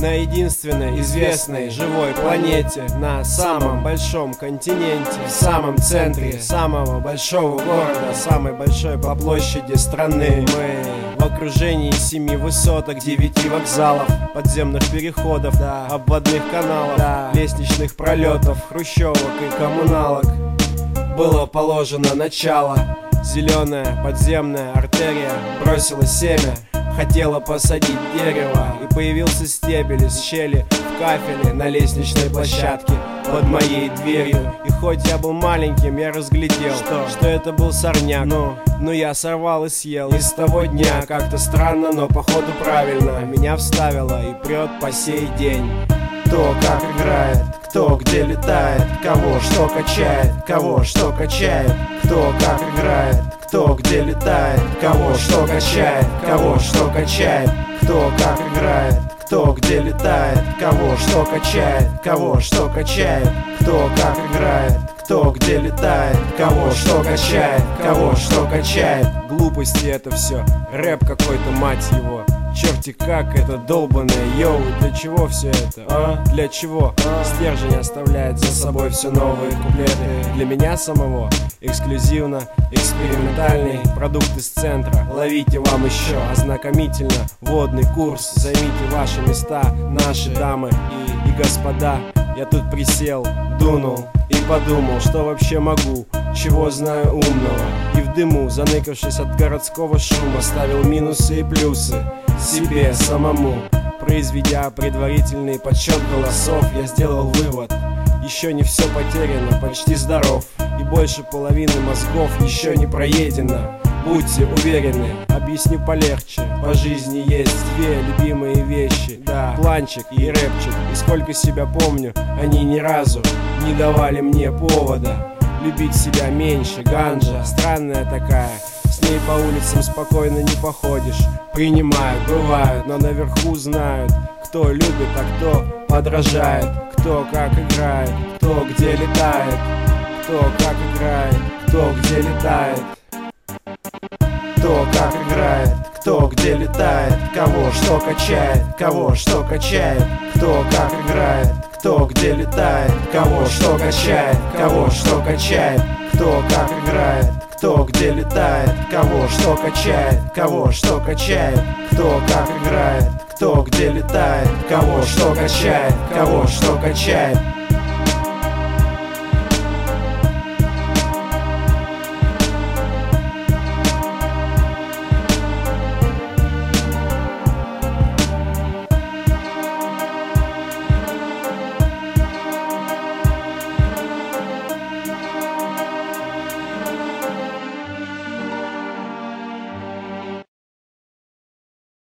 на единственной известной живой планете, на самом большом континенте, в самом центре самого большого города, самой большой по площади страны. Мы в окружении семи высоток, девяти вокзалов, подземных переходов, да, обводных каналов, да, лестничных пролетов, хрущевок и коммуналок. Было положено начало Зеленая подземная артерия бросила семя Хотела посадить дерево И появился стебель из щели в кафеле На лестничной площадке под моей дверью. И хоть я был маленьким, я разглядел Что, что это был сорняк. Но, но я сорвал и съел И с того дня. Как-то странно, но походу правильно. Меня вставило и прет по сей день. Кто как играет, кто где летает, кого что качает, кого что качает, кто как играет, кто где летает, кого что качает, кого что качает, кто как играет, кто где летает, кого что качает, кого что качает, кто как играет, кто где летает, кого что качает, кого что качает. Глупости это все, рэп какой-то мать его. Черти как это долбанное, йоу, для чего все это, а? Для чего? Стержень оставляет за собой все новые куплеты Для меня самого эксклюзивно, экспериментальный продукт из центра Ловите вам еще ознакомительно водный курс Займите ваши места, наши дамы и, и господа Я тут присел, дунул и подумал, что вообще могу чего знаю умного. И в дыму, заныкавшись от городского шума Ставил минусы и плюсы себе самому. Произведя предварительный подсчет голосов Я сделал вывод. Еще не все потеряно, почти здоров. И больше половины мозгов еще не проедено. Будьте уверены, объясню полегче. По жизни есть две любимые вещи. Да, планчик и рэпчик. И сколько себя помню, они ни разу не давали мне повода Любить себя меньше, ганжа Странная такая, с ней по улицам спокойно не походишь. Принимают, бывают, но наверху знают Кто любит, а кто подражает. Кто как играет, кто где летает. Кто как играет, кто где летает. Кто как играет, кто где летает. Кого что качает, кого что качает. Кто как играет, кто где летает, кого что качает, кого что качает, кто как играет, кто где летает, кого что качает, кого что качает, кто как играет, кто где летает, кого что качает, кого что качает.